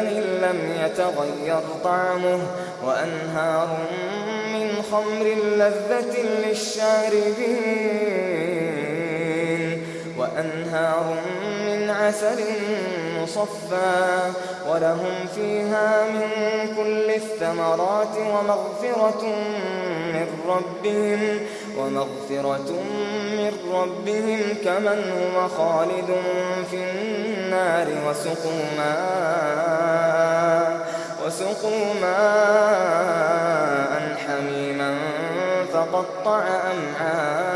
لبن لم يتغير طعمه وأنهار من خمر لذة للشاربين. وأنهار من عسل مصفى ولهم فيها من كل الثمرات ومغفرة من ربهم ومغفرة من ربهم كمن هو خالد في النار وسقوا ماء وسقوا ماء حميما فقطع أمعاءهم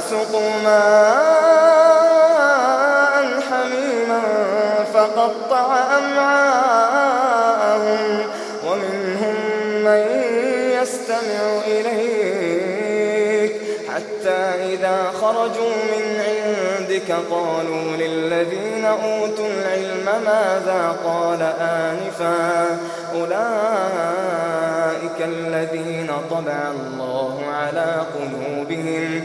وسقوا ماء حميما فقطع أمعاءهم ومنهم من يستمع إليك حتى إذا خرجوا من عندك قالوا للذين أوتوا العلم ماذا قال آنفا أولئك الذين طبع الله على قلوبهم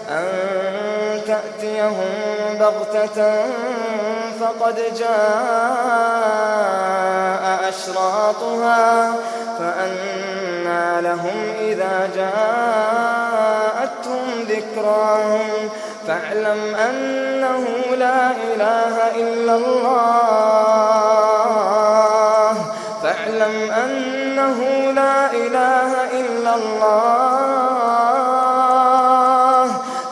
أن تأتيهم بغتة فقد جاء أشراطها فأنى لهم إذا جاءتهم ذكراهم فاعلم أنه لا إله إلا الله فاعلم أنه لا إله إلا الله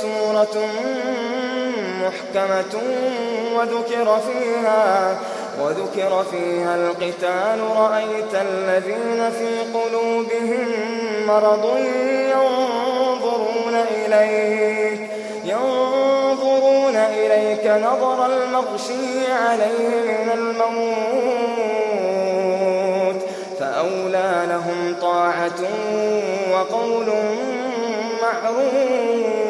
سورة محكمة وذكر فيها وذكر فيها القتال رأيت الذين في قلوبهم مرض ينظرون إليك ينظرون إليك نظر المغشي عليه من الموت فأولى لهم طاعة وقول معروف.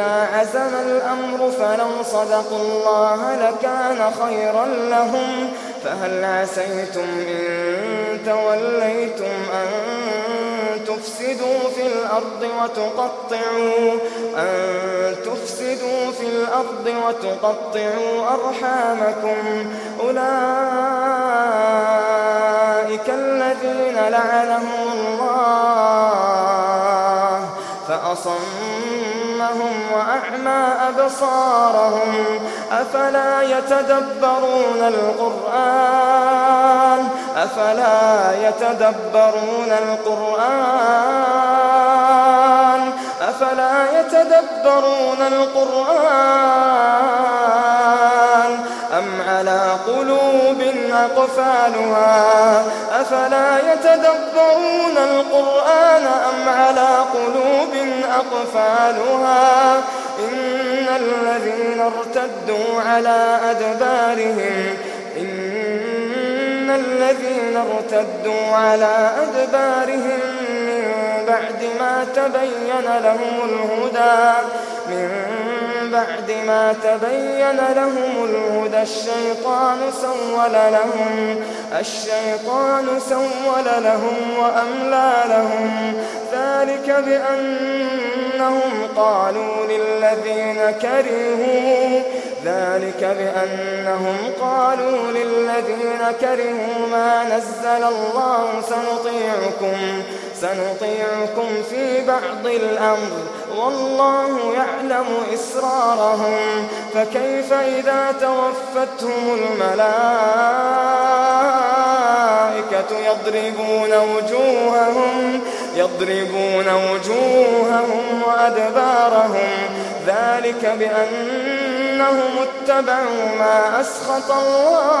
فإذا عزم الأمر فلو صدقوا الله لكان خيرا لهم فهل عسيتم إن توليتم أن تفسدوا في الأرض وتقطعوا أن تفسدوا في الأرض وتقطعوا أرحامكم أولئك الذين لعنهم الله أبصارهم أفلا يتدبرون القرآن أفلا يتدبرون القرآن أفلا يتدبرون القرآن أم على قلوب أقفالها أفلا يتدبرون القرآن أم على قلوب أقفالها إن الذين ارتدوا على أدبارهم إن الذين ارتدوا على أدبارهم من بعد ما تبين لهم الهدى من بعد ما تبين لهم الهدى الشيطان سول لهم. الشيطان سول لهم وأملى لهم. ذلك بأنهم قالوا للذين كرهوا ذلك بأنهم قالوا للذين كرهوا ما نزل الله سنطيعكم. سنطيعكم في بعض الأمر والله يعلم إسرارهم فكيف إذا توفتهم الملائكة يضربون وجوههم يضربون وجوههم وأدبارهم ذلك بأن بأنهم اتبعوا ما أسخط الله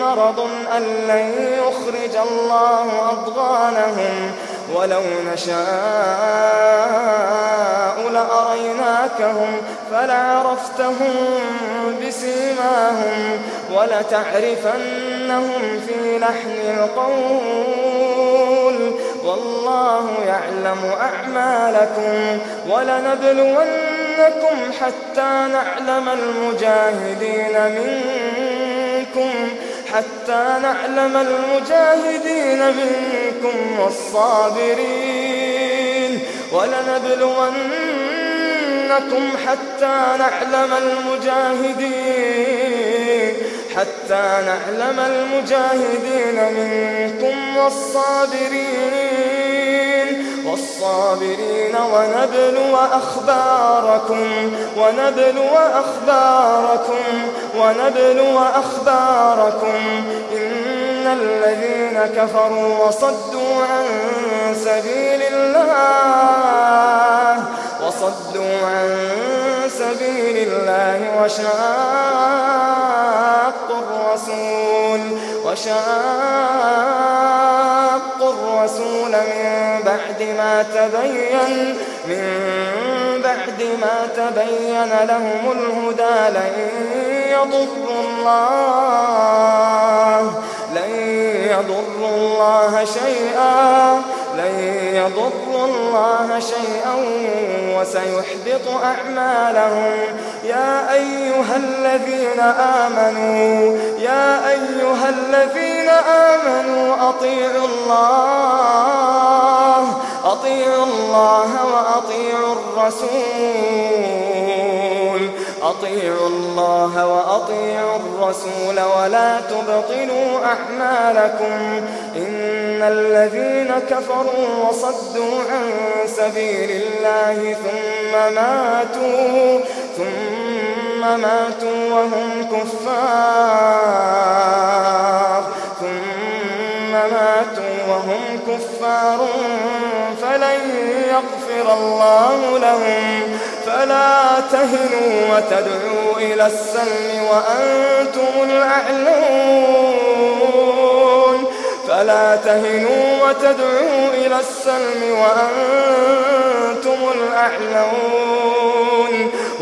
مرض أن لن يخرج الله أضغانهم. ولو نشاء لأريناكهم فلعرفتهم بسيماهم. ولتعرفنهم في لحن القول. والله يعلم أعمالكم. ولنبلونكم حتى نعلم المجاهدين منكم. حتى نعلم المجاهدين منكم والصابرين. ولنبلونكم حتى نعلم المجاهدين. حتى نعلم المجاهدين منكم والصابرين. والصابرين ونبلو أخباركم ونبلو أخباركم ونبلو أخباركم. إن الذين كفروا وصدوا عن سبيل الله وصدوا عن سبيل الله وشاقوا الرسول وشاقوا الرسول من بعد ما تبين من بعد ما تبين لهم الهدى لن يضروا الله لن يضروا الله شيئا لن يضروا الله شيئا وسيحبط أعمالهم. يا أيها الذين آمنوا أيها الذين آمنوا أطيعوا الله أطيعوا الله وأطيعوا الرسول. أطيعوا الله وأطيعوا الرسول ولا تبطلوا أعمالكم. إن الذين كفروا وصدوا عن سبيل الله ثم ماتوا ثم ماتوا وهم كفار. لهم. فلا تهنوا وتدعوا إلى السلم وأنتم الأعلون. فلا تهنوا وتدعوا إلى السلم وأنتم الأعلون.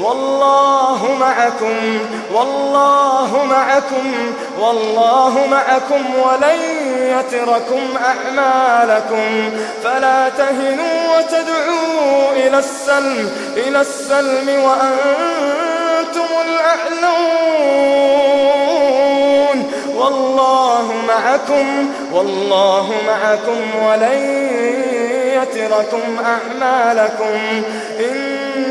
والله معكم والله معكم والله معكم ولن يتركم أعمالكم فلا تهنوا وتدعوا إلى السلم إلى السلم وأنتم الأعلون. والله معكم والله معكم ولن يتركم أعمالكم.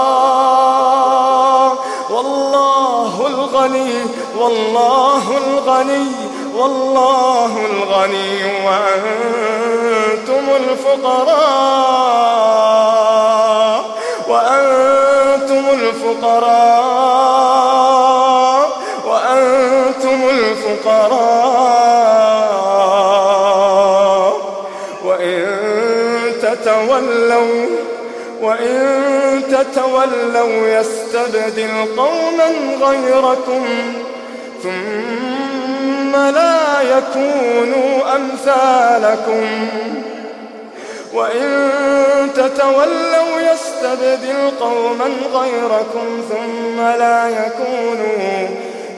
الفقراء والله الغني والله الغني والله الغني وأنتم الفقراء وأنتم الفقراء وأنتم الفقراء. وإن تتولوا يستبدل قوما غيركم ثم لا يكونوا أمثالكم. وإن تتولوا يستبدل قوما غيركم ثم لا يكونوا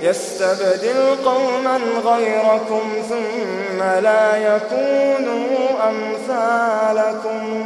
يستبدل قوما غيركم ثم لا يكونوا أمثالكم.